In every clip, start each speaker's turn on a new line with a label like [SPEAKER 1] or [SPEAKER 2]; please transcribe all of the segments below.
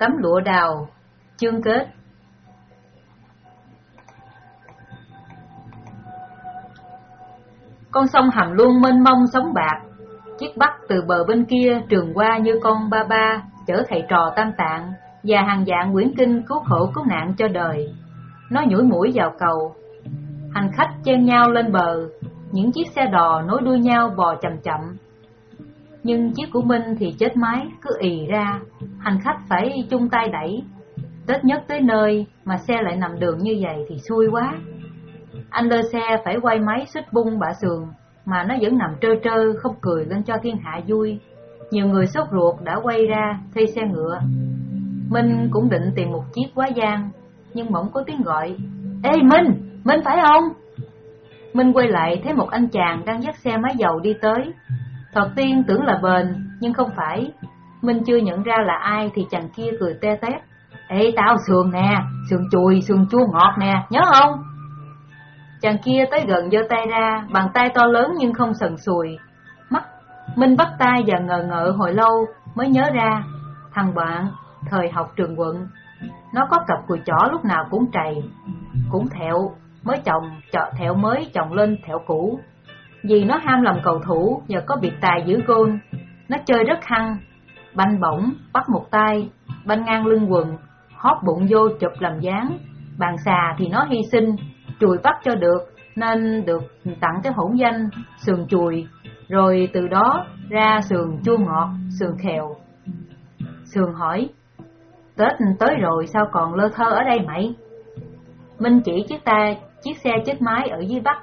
[SPEAKER 1] Tấm lụa đào, Chương kết. Con sông hầm luôn mênh mông sóng bạc, Chiếc bắt từ bờ bên kia trường qua như con ba ba, Chở thầy trò tam tạng Và hàng dạng quyển kinh cứu khổ cứu nạn cho đời. Nó nhủi mũi vào cầu. Hành khách chen nhau lên bờ, Những chiếc xe đò nối đuôi nhau bò chậm chậm. Nhưng chiếc của Minh thì chết máy, cứ ì ra Hành khách phải chung tay đẩy Tết nhất tới nơi mà xe lại nằm đường như vậy thì xui quá Anh lơ xe phải quay máy xích bung bả sườn, Mà nó vẫn nằm trơ trơ, không cười lên cho thiên hạ vui Nhiều người sốt ruột đã quay ra, thuê xe ngựa Minh cũng định tìm một chiếc quá gian, Nhưng bỗng có tiếng gọi Ê, Minh! Minh phải không? Minh quay lại thấy một anh chàng đang dắt xe máy dầu đi tới. Thật tiên tưởng là bền, nhưng không phải. Minh chưa nhận ra là ai thì chàng kia cười tê tét. Ê tao sườn nè, sườn chùi, sườn chua ngọt nè, nhớ không? Chàng kia tới gần giơ tay ra, bàn tay to lớn nhưng không sần sùi. Mắt, Minh bắt tay và ngờ ngợ hồi lâu mới nhớ ra. Thằng bạn, thời học trường quận, nó có cặp cùi chỏ lúc nào cũng trầy, cũng thẹo, mới chồng chợ thẹo mới chồng lên thẹo cũ. Vì nó ham làm cầu thủ và có biệt tài giữ gôn, nó chơi rất hăng, banh bổng, bắt một tay, banh ngang lưng quần, hóp bụng vô chụp làm dáng, bàn xà thì nó hy sinh, chùi bắt cho được, nên được tặng cái hỗn danh sườn chùi, rồi từ đó ra sườn chua ngọt, sườn khèo. Sườn hỏi, Tết tới rồi sao còn lơ thơ ở đây mày? Minh chỉ chiếc ta chiếc xe chết máy ở dưới Bắc.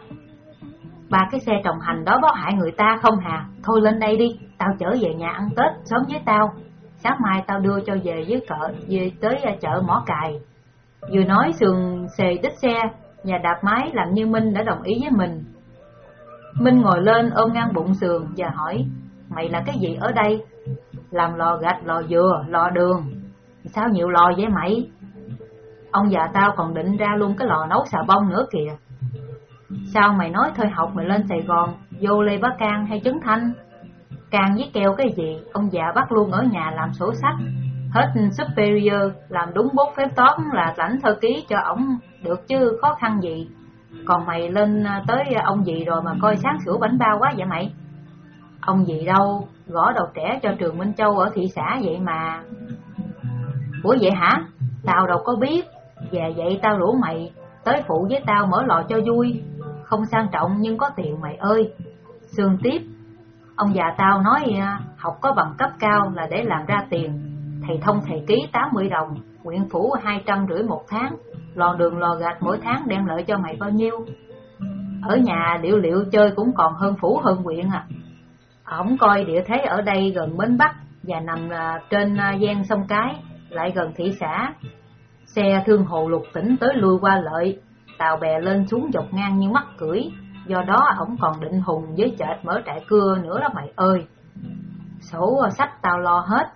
[SPEAKER 1] Ba cái xe trồng hành đó có hại người ta không hà? Thôi lên đây đi, tao chở về nhà ăn Tết sớm với tao. Sáng mai tao đưa cho về với cỡ, về tới ờ, chợ mỏ cài. Vừa nói sườn xề đích xe, nhà đạp máy làm như Minh đã đồng ý với mình. Minh ngồi lên ôm ngang bụng sườn và hỏi, mày là cái gì ở đây? Làm lò gạch, lò dừa, lò đường. Sao nhiều lò vậy mày? Ông già tao còn định ra luôn cái lò nấu xà bông nữa kìa Sao mày nói thôi học mày lên Sài Gòn Vô Lê Bá Can hay Trấn Thanh? Can với keo cái gì Ông già bắt luôn ở nhà làm sổ sách. Hết superior Làm đúng bốt phép toán là lãnh thơ ký cho ổng Được chứ khó khăn gì? Còn mày lên à, tới ông gì rồi mà coi sáng sủa bánh bao quá vậy mày? Ông gì đâu Gõ đầu trẻ cho trường Minh Châu ở thị xã vậy mà. Ủa vậy hả? Tao đâu có biết. Về vậy tao rủ mày tới phụ với tao mở lò cho vui, không sang trọng nhưng có tiền mày ơi. Sương tiếp, ông già tao nói à, học có bằng cấp cao là để làm ra tiền, thầy thông thầy ký 80 đồng, nguyện phủ 200 rưỡi một tháng, lò đường lò gạch mỗi tháng đem lợi cho mày bao nhiêu. Ở nhà liệu liệu chơi cũng còn hơn phủ hơn quyện à. ông coi địa thế ở đây gần Bến Bắc và nằm à, trên à, gian sông Cái, lại gần thị xã, Xe thương hồ lục tỉnh tới lui qua lợi, tàu bè lên xuống dọc ngang như mắt cưỡi, do đó ổng còn định hùng với chợt mở trại cưa nữa đó mày ơi. Sổ sách tao lo hết.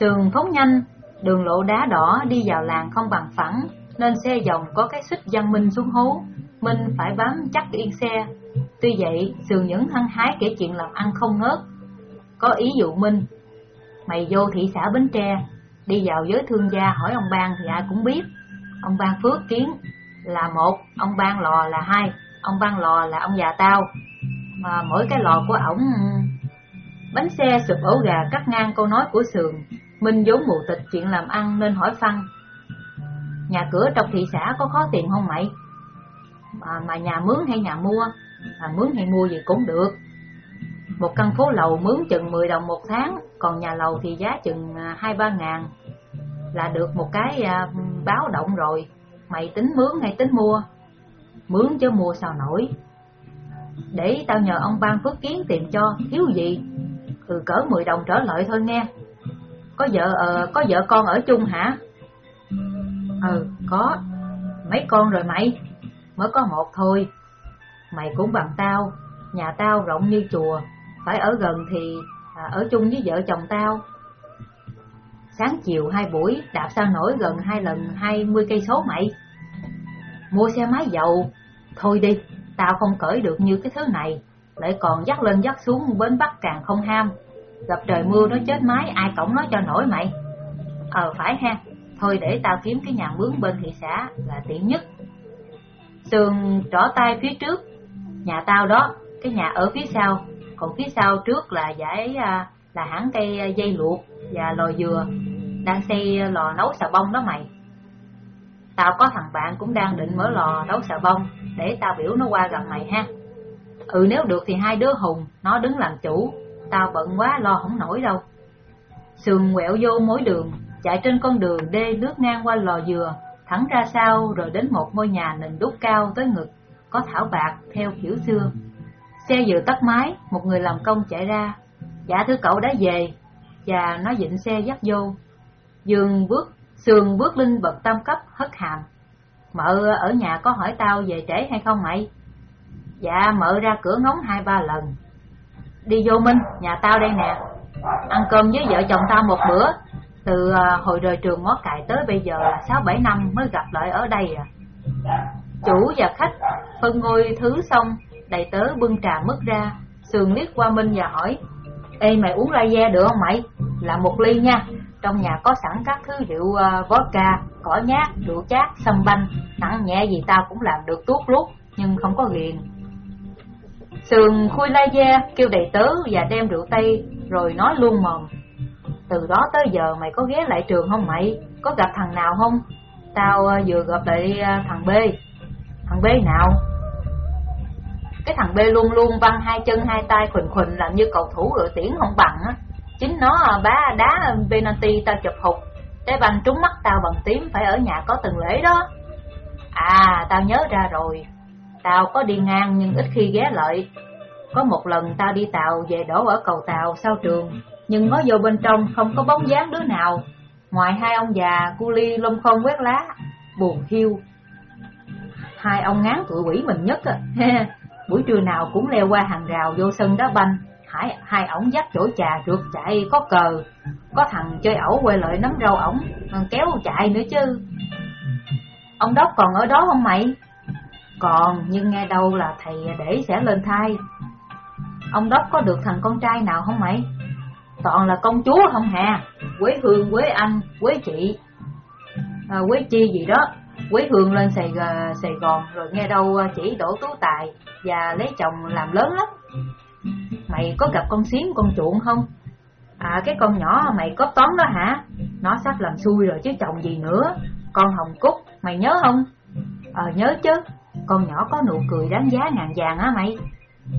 [SPEAKER 1] Sườn phóng nhanh, đường lộ đá đỏ đi vào làng không bằng phẳng, nên xe dòng có cái xích văn minh xuống hố, Minh phải bám chắc yên xe. Tuy vậy, Sườn vẫn hăng hái kể chuyện làm ăn không ngớt. Có ý dụ Minh, mày vô thị xã Bến Tre, Đi vào giới thương gia hỏi ông Ban thì ai cũng biết. Ông Ban Phước Kiến là một, ông Ban Lò là hai, ông Ban Lò là ông già tao. Mà mỗi cái lò của ổng... Bánh xe sụp ổ gà cắt ngang câu nói của Sườn. Minh vốn mù tịch chuyện làm ăn nên hỏi Phân. Nhà cửa trong thị xã có khó tiền không mày? Mà, mà nhà mướn hay nhà mua? Mà mướn hay mua gì cũng được. Một căn phố lầu mướn chừng 10 đồng một tháng, còn nhà lầu thì giá chừng à, hai ba ngàn. Là được một cái à, báo động rồi, mày tính mướn hay tính mua? Mướn chứ mua sao nổi. Để tao nhờ ông ban phước kiến tìm cho, thiếu gì? từ cỡ 10 đồng trở lại thôi nghe. Có vợ ờ, có vợ con ở chung hả? Ừ, có. Mấy con rồi mày? Mới có một thôi. Mày cũng bằng tao, nhà tao rộng như chùa, phải ở gần thì à, ở chung với vợ chồng tao. Sáng chiều hai buổi, đạp sao nổi gần hai lần hai mươi cây số mày. Mua xe máy dầu, thôi đi, tao không cởi được như cái thứ này, lại còn dắt lên dắt xuống bến Bắc càng không ham. Gặp trời mưa nó chết máy, ai cổng nó cho nổi mày. Ờ phải ha, thôi để tao kiếm cái nhà mướn bên thị xã là tiện nhất. Sườn trỏ tay phía trước, nhà tao đó, cái nhà ở phía sau, còn phía sau trước là giải à, là hãng cây à, dây luộc và lò dừa, đang xây lò nấu xà bông đó mày. Tao có thằng bạn cũng đang định mở lò nấu xà bông, để tao biểu nó qua gặp mày ha. Ừ nếu được thì hai đứa hùng, nó đứng làm chủ, tao bận quá lo không nổi đâu. Sườn quẹo vô mối đường, chạy trên con đường đê lướt ngang qua lò dừa, thẳng ra sau rồi đến một ngôi nhà nền đúc cao tới ngực, có thảo bạc theo kiểu xưa. Xe vừa tắt máy, một người làm công chạy ra. Dạ thưa cậu đã về, và nó dịnh xe dắt vô. Dương bước, sườn bước linh bậc tam cấp hất hàm. Mợ ở nhà có hỏi tao về trễ hay không mày? Dạ mợ ra cửa ngóng hai ba lần. Đi vô Minh, nhà tao đây nè. Ăn cơm với vợ chồng tao một bữa, từ à, hồi rời trường ngó cài tới bây giờ là sáu bảy năm mới gặp lại ở đây à. Chủ và khách phân ngôi thứ xong, đầy tớ bưng trà mất ra, sườn liếc qua Minh và hỏi, Ê mày uống lai da được không mày? Là một ly nha, trong nhà có sẵn các thứ rượu uh, vodka, cỏ nhát, rượu chát, sâm banh, nặng nhẹ gì tao cũng làm được tuốt lút, nhưng không có ghiền. Sườn khui lai da, kêu đầy tớ và đem rượu tây, rồi nói luôn mồm. Từ đó tới giờ mày có ghé lại trường không mày? Có gặp thằng nào không? Tao uh, vừa gặp lại uh, thằng B. Thằng B nào? Cái thằng B luôn luôn văng hai chân hai tay khuỳnh khuỳnh làm như cầu thủ đội tiễn không bằng á. Chính nó à, bá đá penalty tao chụp hụt, trái banh trúng mắt tao bằng tím phải ở nhà có từng lễ đó. À, tao nhớ ra rồi. Tao có đi ngang nhưng ít khi ghé lại. Có một lần tao đi tàu về đổ ở cầu tàu sau trường, nhưng ngó vô bên trong không có bóng dáng đứa nào, ngoài hai ông già cu ly lông không quét lá, buồn hiu. Hai ông ngán tụi quỷ mình nhất á, buổi trưa nào cũng leo qua hàng rào vô sân đá banh, hai, hai ổng dắt chỗ trà rượt chạy có cờ, có thằng chơi ẩu quay lợi nắm rau ổng, kéo chạy nữa chứ. Ông Đốc còn ở đó không mày? Còn, nhưng nghe đâu là thầy để sẽ lên thai. Ông Đốc có được thằng con trai nào không mày? Toàn là công chúa không hà, Quế Hương, Quế Anh, Quế Chị, à, Quế Chi gì đó. Quế Hương lên Sài, Sài Gòn rồi nghe đâu à, chỉ đổ tú tài và lấy chồng làm lớn lắm. Mày có gặp con xiến con chuộng không? À cái con nhỏ mày có toán đó hả? Nó sắp làm xui rồi chứ chồng gì nữa. Con Hồng Cúc, mày nhớ không? Ờ nhớ chứ, con nhỏ có nụ cười đáng giá ngàn vàng á mày.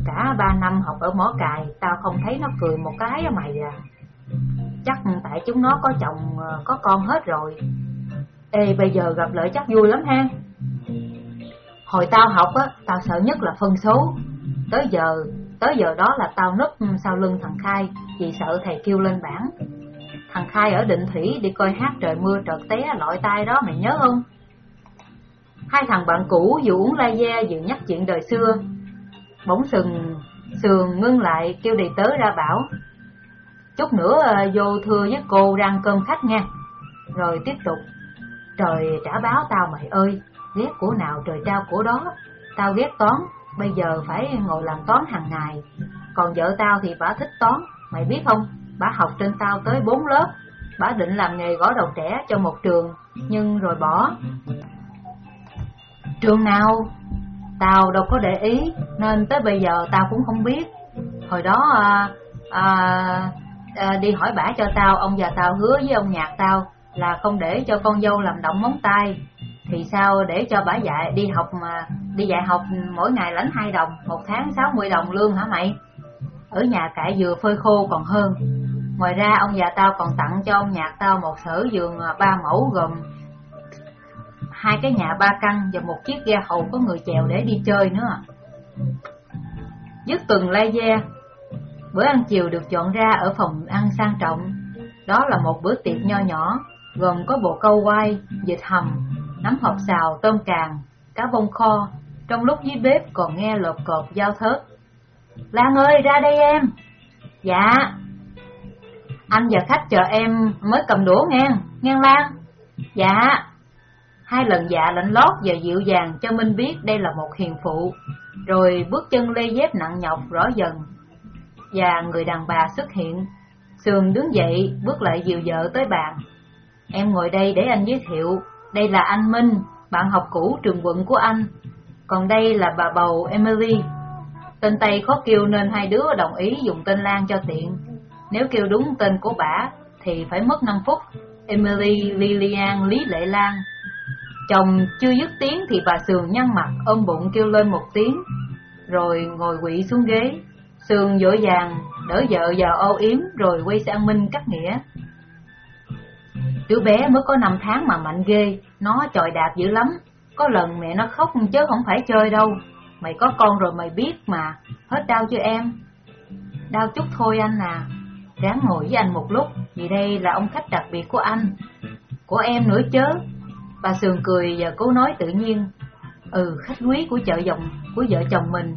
[SPEAKER 1] Cả ba năm học ở mỏ cài, tao không thấy nó cười một cái á mày à. Chắc tại chúng nó có chồng, ờ, có con hết rồi. Ê, bây giờ gặp lại chắc vui lắm ha. Hồi tao học á, tao sợ nhất là phân số. Tới giờ, tới giờ đó là tao núp sau lưng thằng Khai, vì sợ thầy kêu lên bảng. Thằng Khai ở Định Thủy đi coi hát trời mưa trợt té lọi tai đó mày nhớ không? Hai thằng bạn cũ vừa uống la da vừa nhắc chuyện đời xưa. Bỗng sừng, sườn ngưng lại kêu đầy tớ ra bảo. Chút nữa ờ, vô thưa với cô rang cơm khách nha. Rồi tiếp tục. Trời trả báo tao mày ơi, ghét của nào trời trao của đó. Tao ghét toán, bây giờ phải ngồi làm toán hàng ngày. Còn vợ tao thì bà thích toán, mày biết không? Bà học trên tao tới bốn lớp. Bà định làm nghề gõ đầu trẻ cho một trường, nhưng rồi bỏ. Trường nào? Tao đâu có để ý, nên tới bây giờ tao cũng không biết. Hồi đó à, à, à, đi hỏi bả cho tao, ông già tao hứa với ông nhạc tao là không để cho con dâu làm động móng tay. Thì sao để cho bà dạy đi học mà đi dạy học mỗi ngày lãnh hai đồng, một tháng sáu mươi đồng lương hả mày? Ở nhà cải dừa phơi khô còn hơn. Ngoài ra ông già tao còn tặng cho ông nhạc tao một sở giường à, ba mẫu gồm hai cái nhà ba căn và một chiếc ghe hầu có người chèo để đi chơi nữa. Dứt tuần lai gia, bữa ăn chiều được chọn ra ở phòng ăn sang trọng. Đó là một bữa tiệc nho nhỏ, gồm có bộ câu quay, vịt hầm, nắm hộp xào, tôm càng, cá bông kho, trong lúc dưới bếp còn nghe lột cột dao thớt. Lan ơi, ra đây em! Dạ! Anh và khách chờ em mới cầm đũa ngang, ngang Lan. Dạ! Hai lần dạ lạnh lót và dịu dàng cho Minh biết đây là một hiền phụ, rồi bước chân lê dép nặng nhọc rõ dần. Và người đàn bà xuất hiện, Sườn đứng dậy, bước lại dịu vợ tới bàn. Em ngồi đây để anh giới thiệu, đây là anh Minh, bạn học cũ trường quận của anh. Còn đây là bà bầu Emily. Tên Tây khó kêu nên hai đứa đồng ý dùng tên Lan cho tiện. Nếu kêu đúng tên của bà thì phải mất 5 phút. Emily Lilian Lý Lệ Lan. Chồng chưa dứt tiếng thì bà Sườn nhăn mặt ôm bụng kêu lên một tiếng, rồi ngồi quỵ xuống ghế. Sườn dội dàng, đỡ vợ vào ô yếm rồi quay sang Minh cắt nghĩa. Đứa bé mới có 5 tháng mà mạnh ghê, nó chọi đạp dữ lắm. Có lần mẹ nó khóc chứ không phải chơi đâu. Mày có con rồi mày biết mà, hết đau chưa em? Đau chút thôi anh à, ráng ngồi với anh một lúc, vì đây là ông khách đặc biệt của anh. Của em nữa chớ. Bà Sườn cười và cố nói tự nhiên. Ừ, khách quý của chợ dòng, của vợ chồng mình.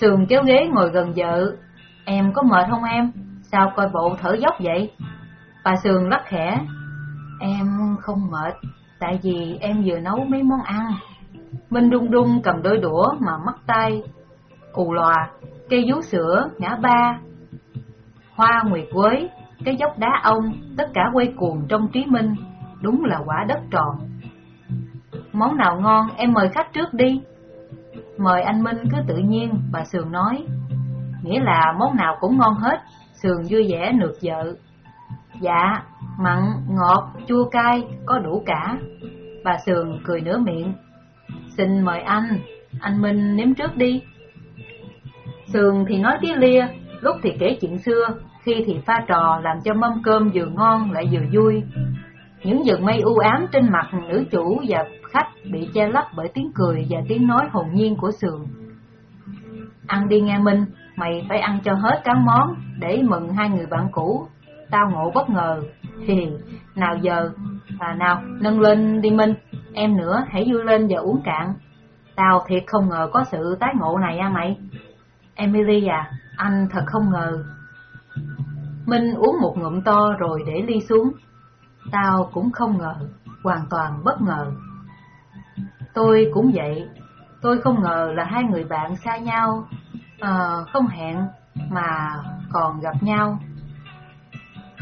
[SPEAKER 1] Sườn kéo ghế ngồi gần vợ. Em có mệt không em? Sao coi bộ thở dốc vậy? Bà Sườn lắc khẽ. Em không mệt, tại vì em vừa nấu mấy món ăn. Minh đung đung cầm đôi đũa mà mắc tay. cù lòa, cây vú sữa, ngã ba. Hoa nguyệt quế, cái dốc đá ông, tất cả quay cuồng trong trí Minh. Đúng là quả đất tròn. Món nào ngon em mời khách trước đi. Mời anh Minh cứ tự nhiên, bà Sườn nói. Nghĩa là món nào cũng ngon hết, Sườn vui vẻ nượt vợ. Dạ, mặn, ngọt, chua cay, có đủ cả. Bà Sườn cười nửa miệng. Xin mời anh, anh Minh nếm trước đi. Sườn thì nói tiếng lia, lúc thì kể chuyện xưa, khi thì pha trò làm cho mâm cơm vừa ngon lại vừa vui. Những giường mây u ám trên mặt nữ chủ và khách bị che lấp bởi tiếng cười và tiếng nói hồn nhiên của Sườn. Ăn đi nghe Minh, mày phải ăn cho hết các món để mừng hai người bạn cũ tao ngộ bất ngờ. thì nào giờ, à, nào, nâng lên đi Minh, em nữa hãy vui lên và uống cạn. Tao thiệt không ngờ có sự tái ngộ này à mày. Emily à, anh thật không ngờ. Minh uống một ngụm to rồi để ly xuống. Tao cũng không ngờ, hoàn toàn bất ngờ. Tôi cũng vậy, tôi không ngờ là hai người bạn xa nhau, à, không hẹn mà còn gặp nhau.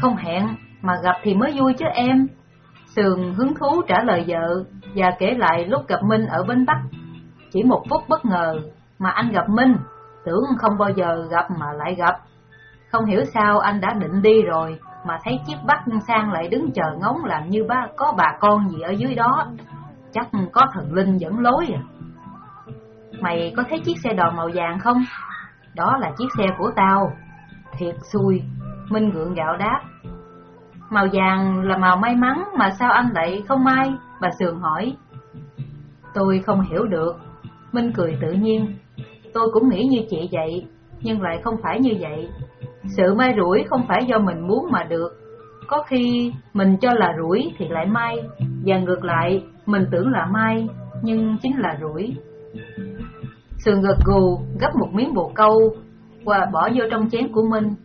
[SPEAKER 1] Không hẹn, mà gặp thì mới vui chứ em. Sườn hứng thú trả lời vợ và kể lại lúc gặp Minh ở Bến Bắc. Chỉ một phút bất ngờ mà anh gặp Minh, tưởng không bao giờ gặp mà lại gặp. Không hiểu sao anh đã định đi rồi mà thấy chiếc bắt sang lại đứng chờ ngóng làm như ba có bà con gì ở dưới đó. Chắc có thần linh dẫn lối à. Mày có thấy chiếc xe đò màu vàng không? Đó là chiếc xe của tao. Thiệt xui, Minh gượng gạo đáp. Màu vàng là màu may mắn mà sao anh lại không may? Bà Sườn hỏi. Tôi không hiểu được. Minh cười tự nhiên. Tôi cũng nghĩ như chị vậy, nhưng lại không phải như vậy. Sự may rủi không phải do mình muốn mà được. Có khi mình cho là rủi thì lại may, và ngược lại, mình tưởng là may, nhưng chính là rủi. Sườn gật gù, gấp một miếng bồ câu, và bỏ vô trong chén của Minh,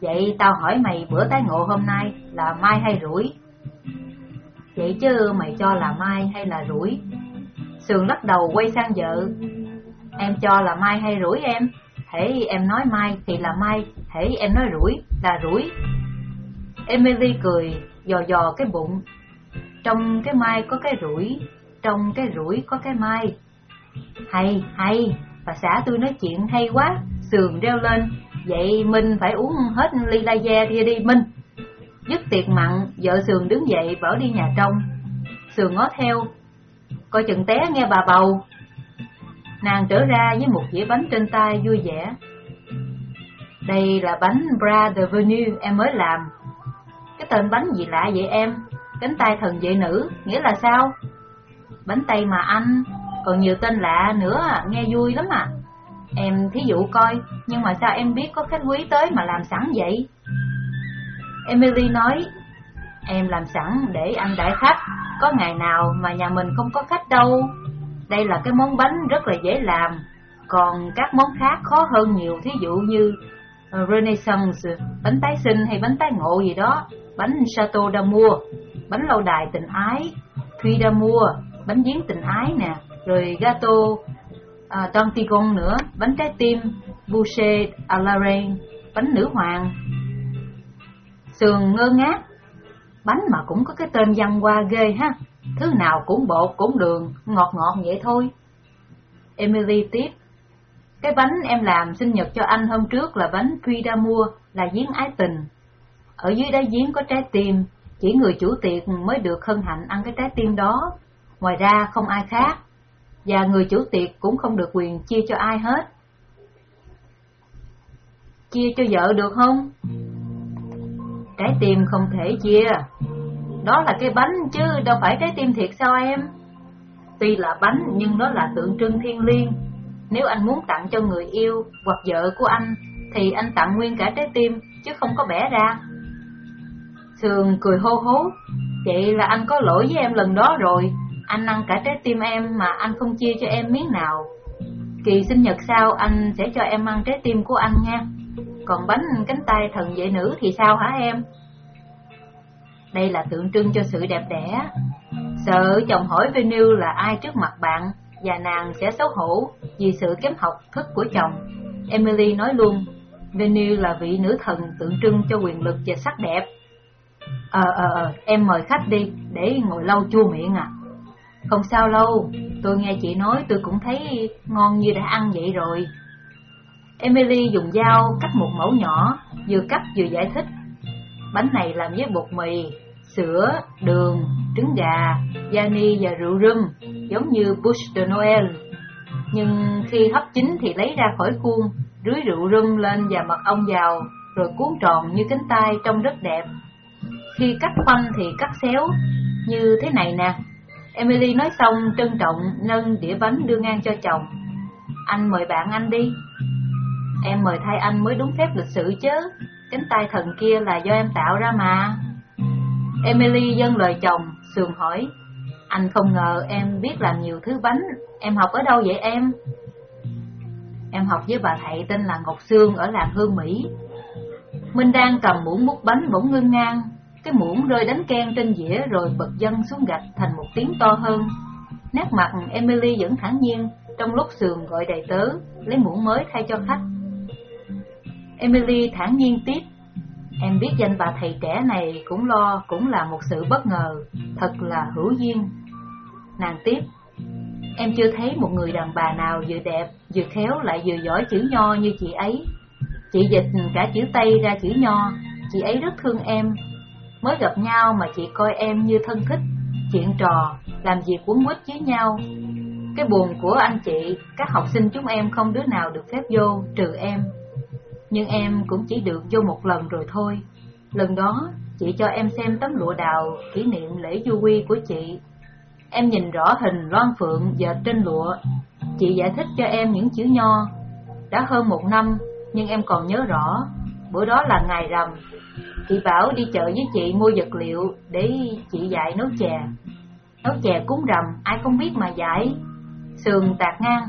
[SPEAKER 1] Vậy tao hỏi mày bữa tái ngộ hôm nay là mai hay rủi? Vậy chứ mày cho là mai hay là rủi? Sườn lắc đầu quay sang vợ. Em cho là mai hay rủi em? Thế em nói mai thì là mai, thế em nói rủi là rủi. Emily cười, dò dò cái bụng. Trong cái mai có cái rủi, trong cái rủi có cái mai. Hay, hay, bà xã tôi nói chuyện hay quá, sườn reo lên, Vậy Minh phải uống hết ly la gia kia đi, Minh. Dứt tiệc mặn, Vợ Sườn đứng dậy bỏ đi nhà trong. Sườn ngó theo, Coi chừng té nghe bà bầu. Nàng trở ra với một dĩa bánh trên tay vui vẻ. Đây là bánh Bra de Venue em mới làm. Cái tên bánh gì lạ vậy em? Cánh tay thần vệ nữ, Nghĩa là sao? Bánh tay mà anh, Còn nhiều tên lạ nữa, nghe vui lắm à. Em thí dụ coi, nhưng mà sao em biết có khách quý tới mà làm sẵn vậy? Emily nói, em làm sẵn để ăn đãi khách, có ngày nào mà nhà mình không có khách đâu. Đây là cái món bánh rất là dễ làm, còn các món khác khó hơn nhiều, thí dụ như Renaissance, bánh tái sinh hay bánh tái ngộ gì đó, bánh Chateau d'Amour, bánh lâu đài tình ái, Thuy d'Amour, bánh giếng tình ái nè, rồi gato à, Don Tigon nữa, bánh trái tim, Boucher à la Reine, bánh nữ hoàng. Sườn ngơ ngác, Bánh mà cũng có cái tên văn hoa ghê ha, thứ nào cũng bột cũng đường, ngọt ngọt vậy thôi. Emily tiếp, cái bánh em làm sinh nhật cho anh hôm trước là bánh Puy mua, là giếng ái tình. Ở dưới đáy giếng có trái tim, chỉ người chủ tiệc mới được hân hạnh ăn cái trái tim đó, ngoài ra không ai khác, và người chủ tiệc cũng không được quyền chia cho ai hết. Chia cho vợ được không? Trái tim không thể chia, đó là cái bánh chứ đâu phải trái tim thiệt sao em? Tuy là bánh nhưng nó là tượng trưng thiên liêng. Nếu anh muốn tặng cho người yêu hoặc vợ của anh thì anh tặng nguyên cả trái tim chứ không có bẻ ra. Sương cười hô hố, vậy là anh có lỗi với em lần đó rồi, anh ăn cả trái tim em mà anh không chia cho em miếng nào. Kỳ sinh nhật sau anh sẽ cho em ăn trái tim của anh nha. Còn bánh cánh tay thần vệ nữ thì sao hả em? Đây là tượng trưng cho sự đẹp đẽ. Sợ chồng hỏi venue là ai trước mặt bạn và nàng sẽ xấu hổ vì sự kém học thức của chồng. Emily nói luôn, venue là vị nữ thần tượng trưng cho quyền lực và sắc đẹp. Ờ ờ ờ, em mời khách đi, để ngồi lâu chua miệng à. Không sao lâu, tôi nghe chị nói tôi cũng thấy ngon như đã ăn vậy rồi. Emily dùng dao cắt một mẫu nhỏ, vừa cắt vừa giải thích. Bánh này làm với bột mì, sữa, đường, trứng gà, vani và rượu rum, giống như Bush de Noel. Nhưng khi hấp chín thì lấy ra khỏi khuôn, rưới rượu rum lên và mật ong vào, rồi cuốn tròn như cánh tay trông rất đẹp. Khi cắt khoanh thì cắt xéo, như thế này nè. Emily nói xong trân trọng nâng đĩa bánh đưa ngang cho chồng. Anh mời bạn anh đi. Em mời thay anh mới đúng phép lịch sự chứ, cánh tay thần kia là do em tạo ra mà. Emily dâng lời chồng, sườn hỏi, anh không ngờ em biết làm nhiều thứ bánh, em học ở đâu vậy em? Em học với bà thầy tên là Ngọc Sương ở làng Hương Mỹ. Minh đang cầm muỗng múc bánh bỗng ngưng ngang, cái muỗng rơi đánh ken trên dĩa rồi bật dâng xuống gạch thành một tiếng to hơn. Nét mặt Emily vẫn thản nhiên, trong lúc sườn gọi đầy tớ, lấy muỗng mới thay cho khách. Emily thản nhiên tiếp, Em biết danh bà thầy trẻ này cũng lo, cũng là một sự bất ngờ, thật là hữu duyên. Nàng tiếp, em chưa thấy một người đàn bà nào vừa đẹp, vừa khéo lại vừa giỏi chữ nho như chị ấy. Chị dịch cả chữ Tây ra chữ nho, chị ấy rất thương em. Mới gặp nhau mà chị coi em như thân thích, chuyện trò, làm gì cuốn quýt với nhau. Cái buồn của anh chị, các học sinh chúng em không đứa nào được phép vô, trừ em nhưng em cũng chỉ được vô một lần rồi thôi. Lần đó, chị cho em xem tấm lụa đào kỷ niệm lễ du quy của chị. Em nhìn rõ hình loan phượng dệt trên lụa. Chị giải thích cho em những chữ nho. Đã hơn một năm, nhưng em còn nhớ rõ, bữa đó là ngày rằm. Chị bảo đi chợ với chị mua vật liệu để chị dạy nấu chè. Nấu chè cúng rằm, ai không biết mà dạy. Sườn tạc ngang,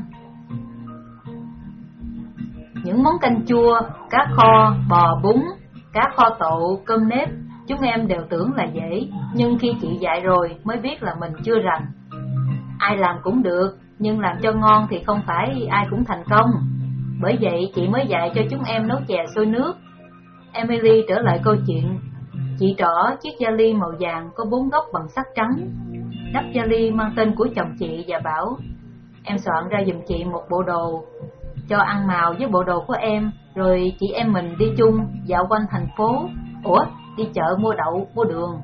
[SPEAKER 1] những món canh chua, cá kho, bò bún, cá kho tộ, cơm nếp, chúng em đều tưởng là dễ, nhưng khi chị dạy rồi mới biết là mình chưa rành. Ai làm cũng được, nhưng làm cho ngon thì không phải ai cũng thành công. Bởi vậy chị mới dạy cho chúng em nấu chè sôi nước. Emily trở lại câu chuyện. Chị trỏ chiếc vali màu vàng có bốn góc bằng sắt trắng. Nắp vali mang tên của chồng chị và bảo Em soạn ra giùm chị một bộ đồ cho ăn màu với bộ đồ của em, rồi chị em mình đi chung, dạo quanh thành phố. Ủa, đi chợ mua đậu, mua đường.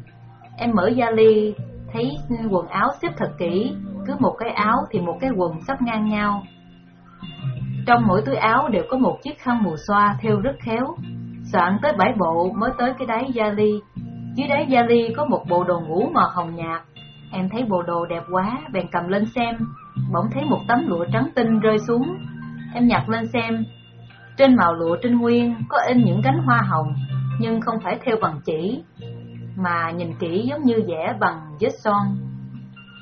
[SPEAKER 1] Em mở vali, thấy quần áo xếp thật kỹ, cứ một cái áo thì một cái quần sắp ngang nhau. Trong mỗi túi áo đều có một chiếc khăn mùa xoa theo rất khéo. Soạn tới bảy bộ mới tới cái đáy vali. Dưới đáy vali có một bộ đồ ngủ màu hồng nhạt. Em thấy bộ đồ đẹp quá, bèn cầm lên xem. Bỗng thấy một tấm lụa trắng tinh rơi xuống, Em nhặt lên xem, trên màu lụa trinh nguyên có in những cánh hoa hồng, nhưng không phải theo bằng chỉ, mà nhìn kỹ giống như vẽ bằng vết son.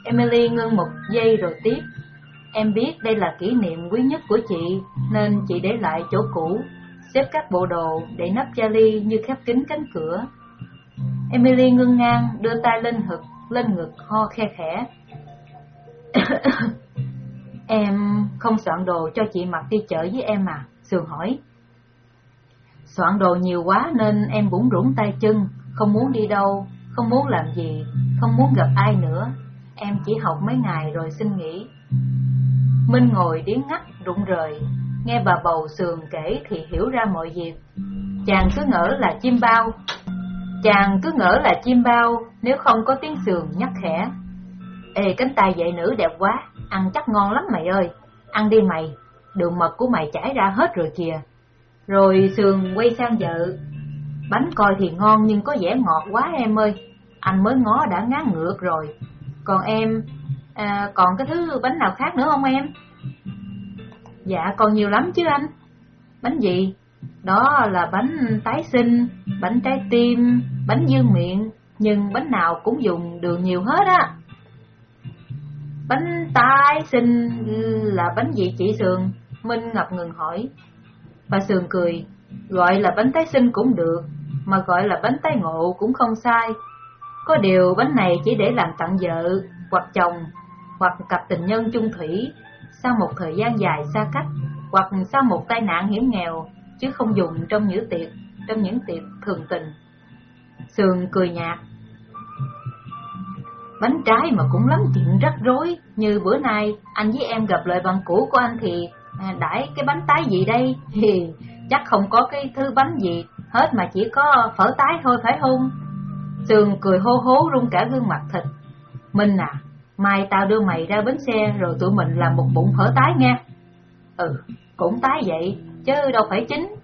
[SPEAKER 1] Emily ngưng một giây rồi tiếp. Em biết đây là kỷ niệm quý nhất của chị, nên chị để lại chỗ cũ, xếp các bộ đồ để nắp vali như khép kín cánh cửa. Emily ngưng ngang, đưa tay lên hực, lên ngực ho khe khẽ. Em không soạn đồ cho chị mặc đi chợ với em à? Sườn hỏi. Soạn đồ nhiều quá nên em bủng rủng tay chân, không muốn đi đâu. không muốn làm gì, không muốn gặp ai nữa. Em chỉ học mấy ngày rồi xin nghỉ. Minh ngồi điếng ngắt, rụng rời, nghe bà bầu sườn kể thì hiểu ra mọi việc. Chàng cứ ngỡ là chim bao, chàng cứ ngỡ là chim bao nếu không có tiếng sườn nhắc khẽ. Ê, cánh tay dậy nữ đẹp quá, ăn chắc ngon lắm mày ơi, ăn đi mày, đường mật của mày chảy ra hết rồi kìa. Rồi sườn quay sang vợ, bánh coi thì ngon nhưng có vẻ ngọt quá em ơi, anh mới ngó đã ngán ngược rồi. Còn em, à, còn cái thứ bánh nào khác nữa không em? Dạ còn nhiều lắm chứ anh. Bánh gì? Đó là bánh tái sinh, bánh trái tim, bánh dương miệng, nhưng bánh nào cũng dùng đường nhiều hết á. Bánh tái sinh là bánh gì chị Sườn? Minh ngập ngừng hỏi. Bà Sườn cười, gọi là bánh tái sinh cũng được, mà gọi là bánh tái ngộ cũng không sai. Có điều bánh này chỉ để làm tặng vợ, hoặc chồng, hoặc cặp tình nhân chung thủy, sau một thời gian dài xa cách, hoặc sau một tai nạn hiểm nghèo, chứ không dùng trong những tiệc, trong những tiệc thường tình. Sườn cười nhạt. Bánh trái mà cũng lắm chuyện rắc rối, như bữa nay anh với em gặp lại bạn cũ của anh thì à, đãi cái bánh tái gì đây? Thì chắc không có cái thứ bánh gì hết mà chỉ có phở tái thôi phải không? Sườn cười hô hố rung cả gương mặt thịt. Minh à, mai tao đưa mày ra bến xe rồi tụi mình làm một bụng phở tái nha. Ừ, cũng tái vậy, chứ đâu phải chính.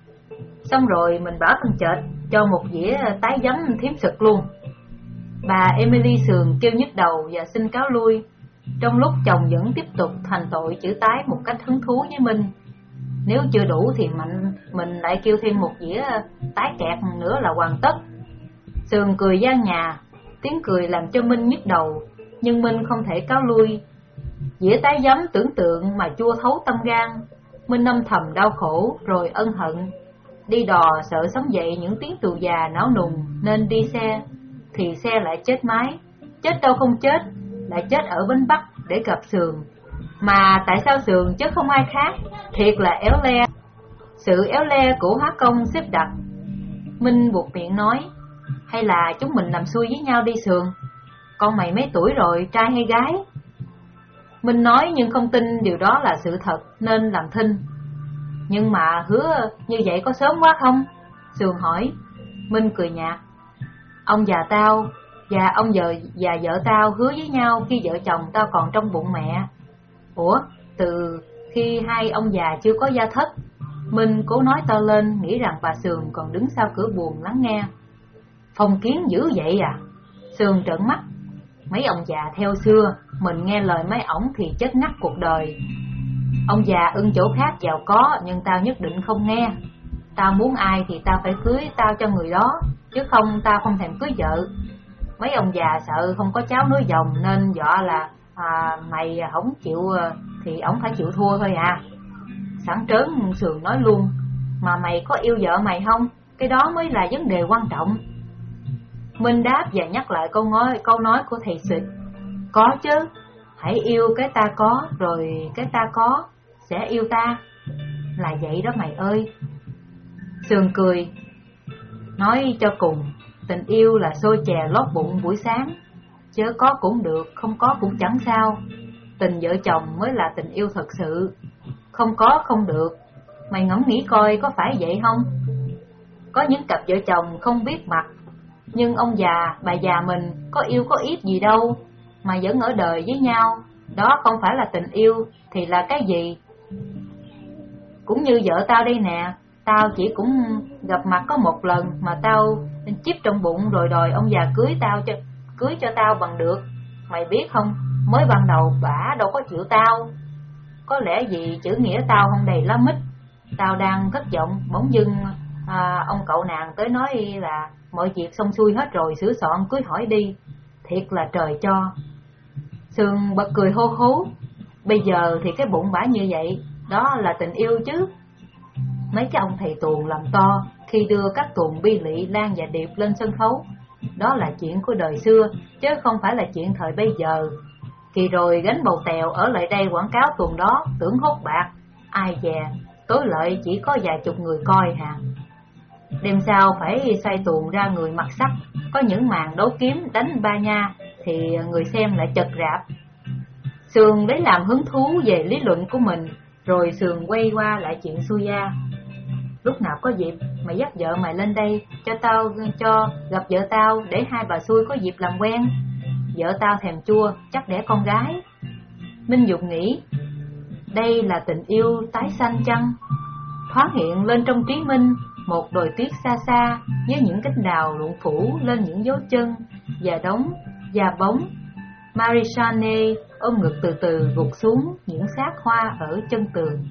[SPEAKER 1] Xong rồi mình bảo thằng chợt cho một dĩa tái giấm thiếm sực luôn. Bà Emily Sườn kêu nhức đầu và xin cáo lui, trong lúc chồng vẫn tiếp tục thành tội chữ tái một cách hứng thú với Minh. Nếu chưa đủ thì mạnh mình lại kêu thêm một dĩa tái kẹt nữa là hoàn tất. Sườn cười gian nhà, tiếng cười làm cho Minh nhức đầu, nhưng Minh không thể cáo lui. Dĩa tái giấm tưởng tượng mà chua thấu tâm gan, Minh âm thầm đau khổ rồi ân hận. Đi đò sợ sống dậy những tiếng tù già náo nùng nên đi xe, thì xe lại chết máy. Chết đâu không chết, lại chết ở bên Bắc để gặp Sườn. Mà tại sao Sườn chứ không ai khác, thiệt là éo le. Sự éo le của hóa công xếp đặt. Minh buộc miệng nói, hay là chúng mình làm xui với nhau đi Sườn? Con mày mấy tuổi rồi, trai hay gái? Minh nói nhưng không tin điều đó là sự thật nên làm thinh. Nhưng mà hứa như vậy có sớm quá không? Sườn hỏi. Minh cười nhạt. Ông già tao và ông vợ và vợ tao hứa với nhau khi vợ chồng tao còn trong bụng mẹ. Ủa, từ khi hai ông già chưa có gia thất, Minh cố nói to lên nghĩ rằng bà Sườn còn đứng sau cửa buồn lắng nghe. Phong kiến dữ vậy à? Sườn trợn mắt. Mấy ông già theo xưa, mình nghe lời mấy ổng thì chết ngắt cuộc đời. Ông già ưng chỗ khác giàu có, nhưng tao nhất định không nghe. Tao muốn ai thì tao phải cưới tao cho người đó, chứ không tao không thèm cưới vợ. Mấy ông già sợ không có cháu nối dòng nên dọa là à, mày không chịu ờ, thì ổng phải chịu thua thôi à. Sẵn trớn sườn nói luôn, mà mày có yêu vợ mày không? Cái đó mới là vấn đề quan trọng. Minh đáp và nhắc lại câu nói, câu nói của thầy Sịch. Có chứ, hãy yêu cái ta có, rồi cái ta có, sẽ yêu ta. Là vậy đó mày ơi. Sườn cười, nói cho cùng, tình yêu là xôi chè lót bụng buổi sáng, chớ có cũng được, không có cũng chẳng sao. Tình vợ chồng mới là tình yêu thật sự, không có không được. Mày ngẫm nghĩ coi có phải vậy không? Có những cặp vợ chồng không biết mặt nhưng ông già, bà già mình có yêu có ít gì đâu, mà vẫn ở đời với nhau, đó không phải là tình yêu, thì là cái gì? Cũng như vợ tao đây nè, tao chỉ cũng gặp mặt có một lần mà tao chip trong bụng rồi đòi ông già cưới tao cho cưới cho tao bằng được. Mày biết không, mới ban đầu bả đâu có chịu tao. Có lẽ vì chữ nghĩa tao không đầy lá mít. Tao đang thất vọng, bỗng dưng à, ông cậu nàng tới nói là mọi việc xong xuôi hết rồi, sửa soạn cưới hỏi đi. Thiệt là trời cho. Sương bật cười hô hố. Bây giờ thì cái bụng bả như vậy, đó là tình yêu chứ. Mấy cái ông thầy tuồng làm to khi đưa các tuồng bi lị, lan và điệp lên sân khấu. Đó là chuyện của đời xưa, chứ không phải là chuyện thời bây giờ. Kỳ rồi gánh bầu tèo ở lại đây quảng cáo tuồng đó, tưởng hốt bạc. Ai dè, tối lợi chỉ có vài chục người coi hà. Đêm sau phải say tuồng ra người mặc sắc Có những màn đấu kiếm đánh ba nha, Thì người xem lại chật rạp. Sườn lấy làm hứng thú về lý luận của mình, Rồi Sườn quay qua lại chuyện Suya. Lúc nào có dịp, mày dắt vợ mày lên đây, Cho tao, cho gặp vợ tao Để hai bà xui có dịp làm quen. Vợ tao thèm chua, chắc đẻ con gái. Minh Dục nghĩ, Đây là tình yêu tái sanh chăng? Thoáng hiện lên trong trí Minh một đồi tuyết xa xa, Với những cánh đào luộn phủ lên những dấu chân Và đống và bóng. Marisane ôm ngực từ từ gục xuống những xác hoa ở chân tường.